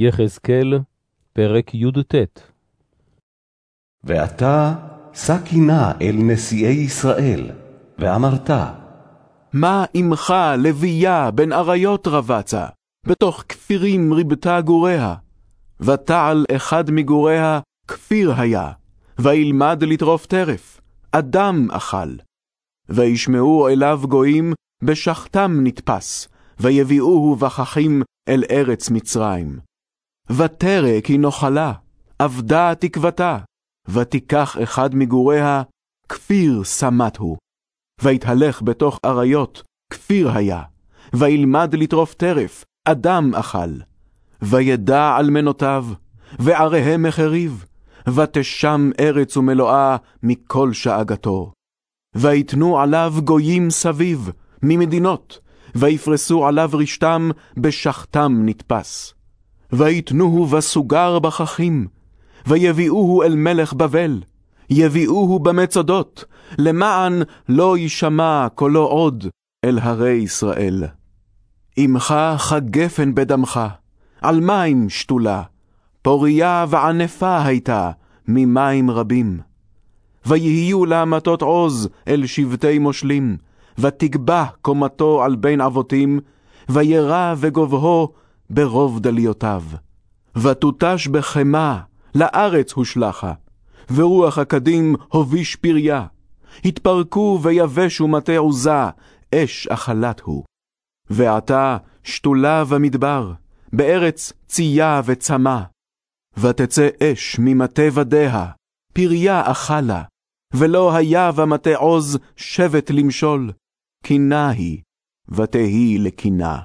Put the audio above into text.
יחזקאל, פרק י"ט ואתה שא קינה אל נשיאי ישראל, ואמרת, מה עמך לוויה בן אריות רבצה, בתוך כפירים ריבתה גוריה. ותעל אחד מגוריה כפיר היה, וילמד לטרוף טרף, אדם אכל. וישמעו אליו גויים, בשחתם נתפס, ויביאוהו בככים אל ארץ מצרים. ותרא כי נוחלה, אבדה תקוותה, ותיקח אחד מגוריה, כפיר שמת הוא. ויתהלך בתוך אריות, כפיר היה, וילמד לטרוף טרף, אדם אכל. וידע אלמנותיו, ועריהם החריב, ותשם ארץ ומלואה מכל שאגתו. ויתנו עליו גויים סביב, ממדינות, ויפרסו עליו רשתם, בשחתם נתפס. ויתנוהו בסוגר בככים, ויביאוהו אל מלך בבל, יביאוהו במצודות, למען לא יישמע קולו עוד אל הרי ישראל. עמך כגפן בדמך, על מים שתולה, פוריה וענפה הייתה ממים רבים. ויהיו לה מטות עוז אל שבטי מושלים, ותגבה קומתו על בין אבותים, וירא וגובהו ברוב דליותיו. ותותש בחמה, לארץ הושלכה, ורוח הקדים הוביש פריה. התפרקו ויבשו מטה עוזה, אש אכלת הוא. ועתה שתולה במדבר, בארץ צייה וצמא. ותצא אש ממטה ודיה, פריה אכלה, ולא היה במטה עוז שבט למשול, קינה היא, ותהי לקינה.